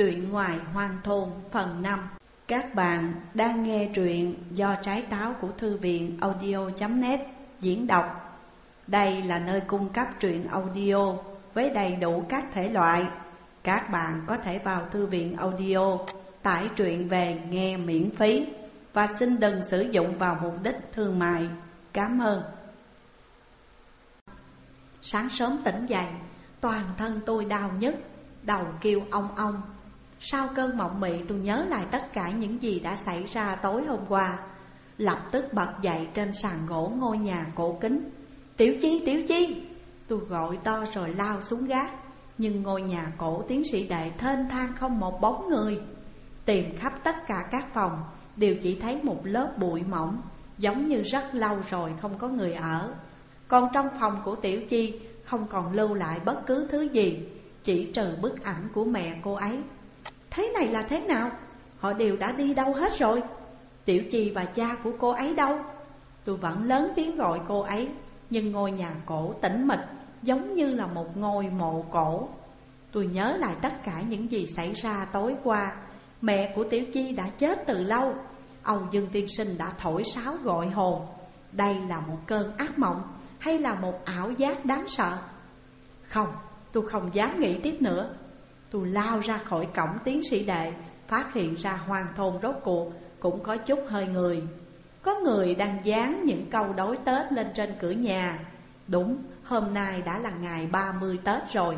Truyện ngoài hoang thôn, phần 5 Các bạn đang nghe truyện do trái táo của thư viện audio.net diễn đọc. Đây là nơi cung cấp truyện audio với đầy đủ các thể loại. Các bạn có thể vào thư viện audio, tải truyện về nghe miễn phí Và xin đừng sử dụng vào mục đích thương mại. Cảm ơn. Sáng sớm tỉnh dậy, Toàn thân tôi đau nhức, Đầu kêu ong ong. Sau cơn mộng mị tôi nhớ lại tất cả những gì đã xảy ra tối hôm qua. Lập tức bật dậy trên sàn gỗ ngôi nhà cổ kính. Tiểu chi, tiểu chi! Tôi gọi to rồi lao xuống gác. Nhưng ngôi nhà cổ tiến sĩ đệ thênh thang không một bóng người. Tìm khắp tất cả các phòng Đều chỉ thấy một lớp bụi mỏng Giống như rất lâu rồi không có người ở. Còn trong phòng của Tiểu Chi Không còn lưu lại bất cứ thứ gì chỉ trừ bức ảnh của mẹ cô ấy. Thế này là thế nào? Họ đều đã đi đâu hết rồi? Tiểu Chi và cha của cô ấy đâu? Tôi vẫn lớn tiếng gọi cô ấy Nhưng ngôi nhà cổ tĩnh mịch Giống như là một ngôi mộ cổ. Tôi nhớ lại tất cả những gì xảy ra tối qua. Mẹ của Tiểu Chi đã chết từ lâu. Âu Dương Tiên Sinh đã thổi sáo gọi hồn. Đây là một cơn ác mộng Hay là một ảo giác đáng sợ? Không, Tôi không dám nghĩ tiếp nữa. Tôi lao ra khỏi cổng tiến sĩ đệ Phát hiện ra hoàng thôn rốt cuộc Cũng có chút hơi người. Có người đang dán những câu đối Tết lên trên cửa nhà. Đúng, hôm nay đã là ngày 30 Tết rồi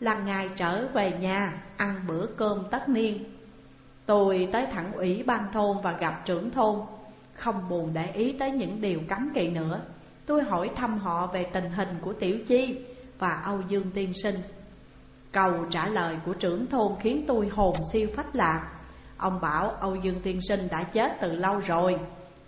Là ngày trở về nhà Ăn bữa cơm tất niên. Tôi tới thẳng ủy ban thôn và gặp trưởng thôn. Không buồn để ý tới những điều cấm kỵ nữa Tôi hỏi thăm họ về tình hình của Tiểu Chi và Âu Dương Tiên Sinh. Câu trả lời của trưởng thôn khiến tôi hồn siêu phách lạc. Ông bảo, Âu Dương Tiên Sinh đã chết từ lâu rồi.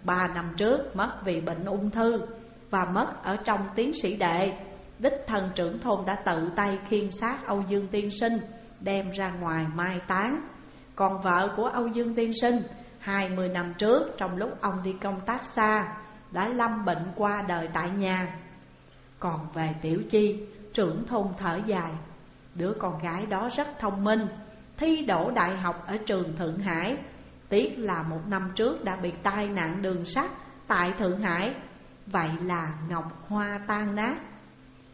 Ba năm trước mất vì bệnh ung thư Và mất ở trong tiến sĩ đệ. Đích thân trưởng thôn đã tự tay khiên xác Âu Dương Tiên Sinh, Đem ra ngoài mai táng. Còn vợ của Âu Dương Tiên Sinh, hai mươi năm trước, trong lúc ông đi công tác xa, Đã lâm bệnh qua đời tại nhà. Còn về Tiểu Chi, Trưởng thôn thở dài Đứa con gái đó rất thông minh, Thi đỗ đại học ở trường Thượng Hải. Tiếc là một năm trước đã bị tai nạn đường sắt tại Thượng Hải. Vậy là Ngọc Hoa tan nát.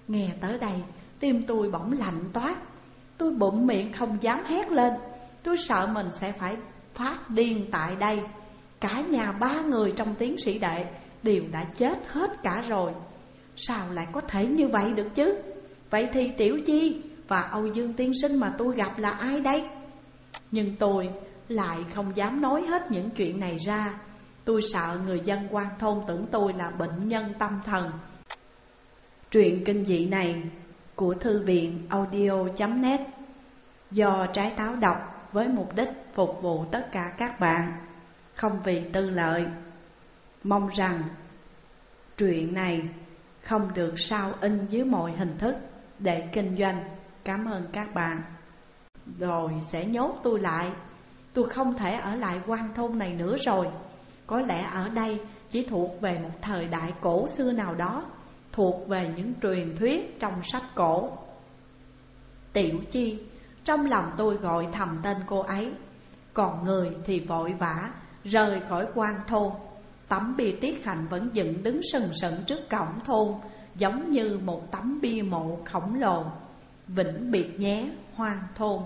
Nghe tới đây, tim tôi bỗng lạnh toát. Tôi bụng miệng không dám hét lên. Tôi sợ mình sẽ phải phát điên tại đây. Cả nhà ba người trong tiến sĩ đệ đều đã chết hết cả rồi. Sao lại có thể như vậy được chứ? Vậy thì Tiểu Chi và Âu Dương Tiên Sinh mà tôi gặp là ai đấy? Nhưng tôi lại không dám nói hết những chuyện này ra. Tôi sợ người dân quan thôn tưởng tôi là bệnh nhân tâm thần. Truyện kinh dị này của thư viện audio.net Do trái táo đọc với mục đích phục vụ tất cả các bạn. Không vì tư lợi, Mong rằng truyện này không được sao in dưới mọi hình thức để kinh doanh. Cảm ơn các bạn. Rồi sẽ nhốt tôi lại. Tôi không thể ở lại quan thôn này nữa rồi. Có lẽ ở đây chỉ thuộc về một thời đại cổ xưa nào đó, Thuộc về những truyền thuyết trong sách cổ. Tiểu Chi, Trong lòng tôi gọi thầm tên cô ấy. Còn người thì vội vã, Rời khỏi quan thôn. Tấm bia tiết hạnh vẫn dựng đứng sừng sững trước cổng thôn, Giống như một tấm bia mộ khổng lồ. Vĩnh biệt nhé hoang thôn.